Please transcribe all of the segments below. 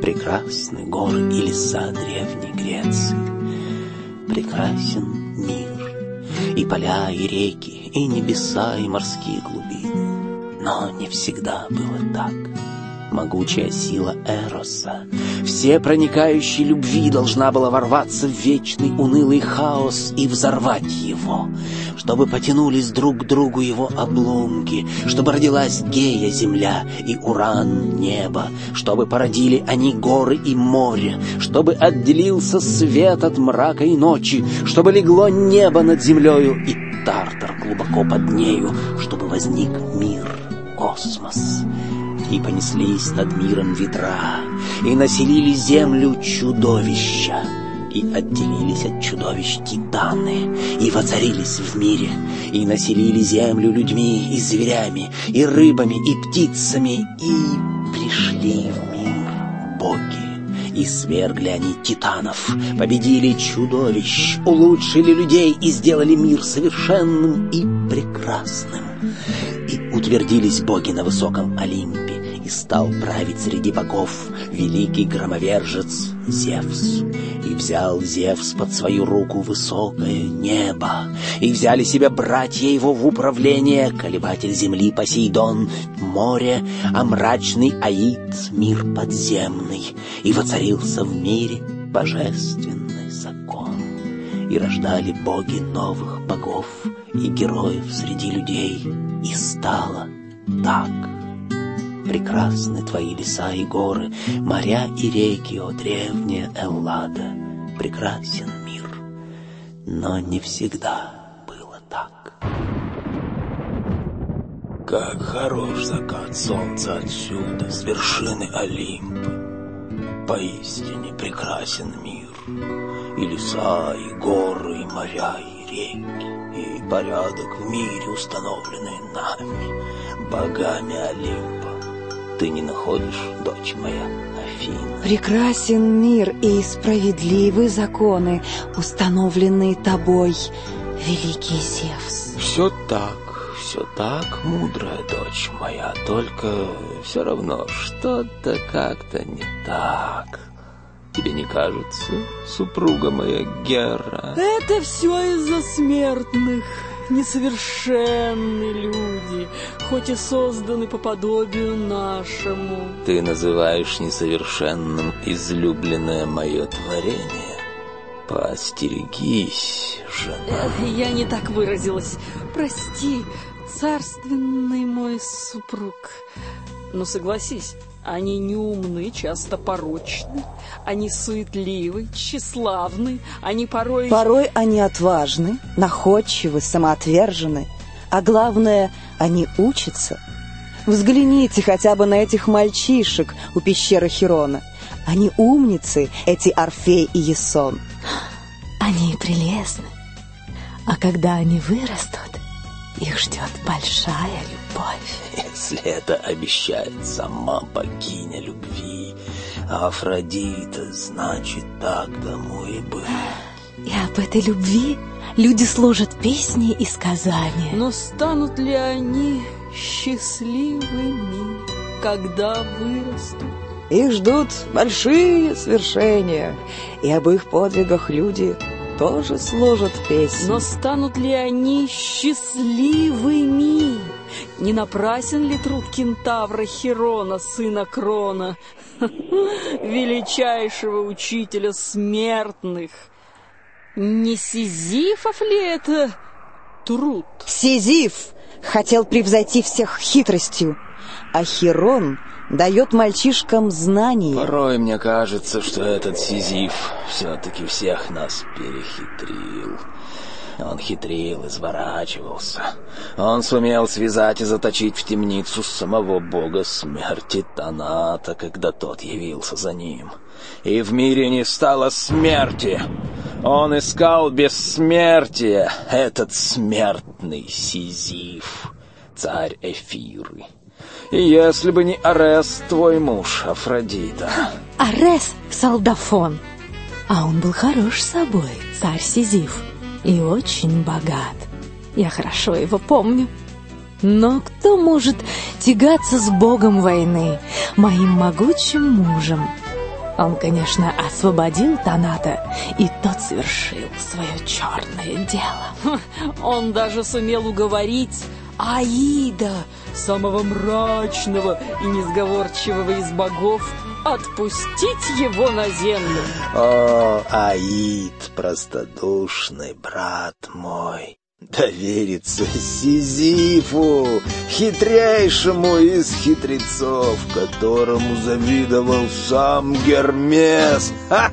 Прекрасны горы и леса древней Греции, Прекрасен мир, и поля, и реки, и небеса, и морские глубины. Но не всегда было так могучая сила Эроса, все проникающей любви должна была ворваться в вечный унылый хаос и взорвать его, чтобы потянулись друг к другу его обломки, чтобы родилась Гея земля и Уран небо, чтобы породили они горы и море, чтобы отделился свет от мрака и ночи, чтобы легло небо над землею и Тартар глубоко под нею, чтобы возник мир, космос и понеслись над миром ветра, и населили землю чудовища, и отделились от чудовищ титаны, и воцарились в мире, и населили землю людьми и зверями, и рыбами, и птицами, и пришли в мир боги. И свергли они титанов, победили чудовищ, улучшили людей и сделали мир совершенным и прекрасным. И утвердились боги на высоком Олимпе, стал править среди богов великий громовержец Зевс. И взял Зевс под свою руку высокое небо, и взяли себя братья его в управление, колебатель земли Посейдон, море, а мрачный Аид, мир подземный, и воцарился в мире божественный закон. И рождали боги новых богов и героев среди людей, и стало так. Прекрасны твои леса и горы, моря и реки, о древняя Эллада. Прекрасен мир, но не всегда было так. Как хорош закат солнца отсюда, с вершины Олимпа. Поистине прекрасен мир, и леса, и горы, и моря, и реки, и порядок в мире, установленный нами, богами Олимпа ты не находишь, дочь моя, Афина? Прекрасен мир и справедливы законы, установленные тобой, великий Зевс. Все так, все так, мудрая дочь моя, только все равно что-то как-то не так. Тебе не кажется, супруга моя Гера? Это все из-за смертных несовершенны люди, хоть и созданы по подобию нашему. Ты называешь несовершенным излюбленное мое творение. Поостерегись, жена. Я не так выразилась. Прости, царственный мой супруг. Но согласись, они неумны, часто порочны, они суетливы, тщеславны, они порой... Порой они отважны, находчивы, самоотвержены, а главное, они учатся. Взгляните хотя бы на этих мальчишек у пещеры Хирона. Они умницы, эти Орфей и Есон. Они прелестны. А когда они вырастут, их ждет большая любовь. Если это обещает сама богиня любви, Афродита, значит, так тому и быть. И об этой любви люди сложат песни и сказания. Но станут ли они счастливыми, когда вырастут? Их ждут большие свершения, и об их подвигах люди тоже сложат песни. Но станут ли они счастливыми? Не напрасен ли труд кентавра Херона, сына Крона, величайшего учителя смертных? Не Сизифов ли это труд? Сизиф хотел превзойти всех хитростью, а Херон дает мальчишкам знания. Порой мне кажется, что этот Сизиф все-таки всех нас перехитрил. Он хитрил, изворачивался. Он сумел связать и заточить в темницу самого бога смерти Таната, когда тот явился за ним. И в мире не стало смерти. Он искал бессмертие, этот смертный Сизиф, царь Эфиры. Если бы не Арес, твой муж, Афродита. Арес — солдафон. А он был хорош собой, царь Сизиф, и очень богат. Я хорошо его помню. Но кто может тягаться с богом войны, моим могучим мужем? Он, конечно, освободил Таната, и тот совершил свое черное дело. Он даже сумел уговорить Аида, самого мрачного и несговорчивого из богов, отпустить его на землю. О, Аид, простодушный брат мой, довериться Сизифу, хитрейшему из хитрецов, которому завидовал сам Гермес.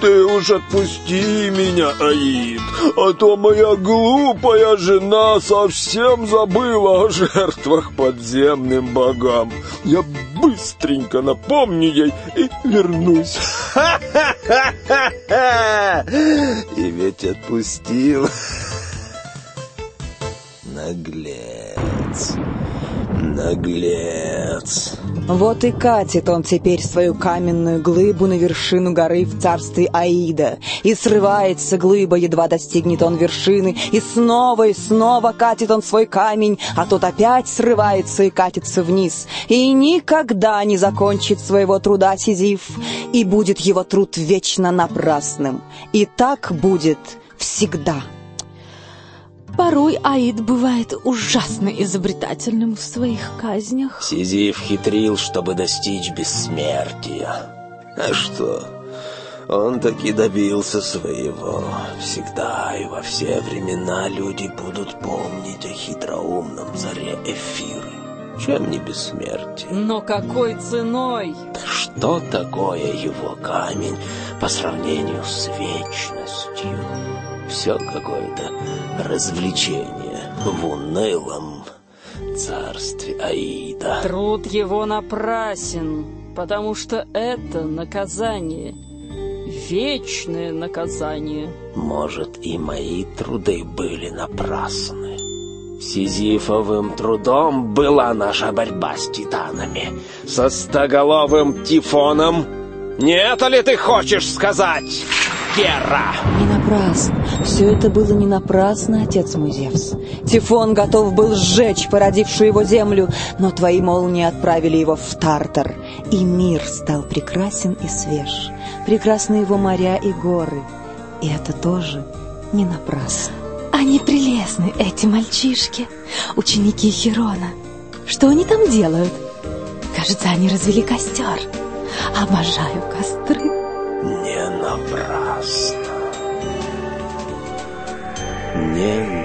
Ты уж отпусти меня, Аид, а то моя глупая жена совсем забыла о жертвах подземным богам. Я быстренько напомню ей и вернусь. И ведь отпустил. Наглец. Наглец. Вот и катит он теперь свою каменную глыбу на вершину горы в царстве Аида. И срывается глыба, едва достигнет он вершины, и снова и снова катит он свой камень, а тот опять срывается и катится вниз. И никогда не закончит своего труда Сизиф, и будет его труд вечно напрасным. И так будет всегда. Порой Аид бывает ужасно изобретательным в своих казнях. Сизиф хитрил, чтобы достичь бессмертия. А что? Он таки добился своего. Всегда и во все времена люди будут помнить о хитроумном заре Эфиры. Чем не бессмертие? Но какой ценой? Да что такое его камень по сравнению с вечностью? Все какое-то развлечение в унылом царстве Аида. Труд его напрасен, потому что это наказание, вечное наказание. Может, и мои труды были напрасны. Сизифовым трудом была наша борьба с титанами, со стоголовым Тифоном. Не это ли ты хочешь сказать, Гера? Не напрасно. Все это было не напрасно, отец мой Зевс. Тифон готов был сжечь породившую его землю, но твои молнии отправили его в Тартар, и мир стал прекрасен и свеж. Прекрасны его моря и горы. И это тоже не напрасно. Они прелестны, эти мальчишки, ученики Херона. Что они там делают? Кажется, они развели костер. Обожаю костры. prázdna. Nemá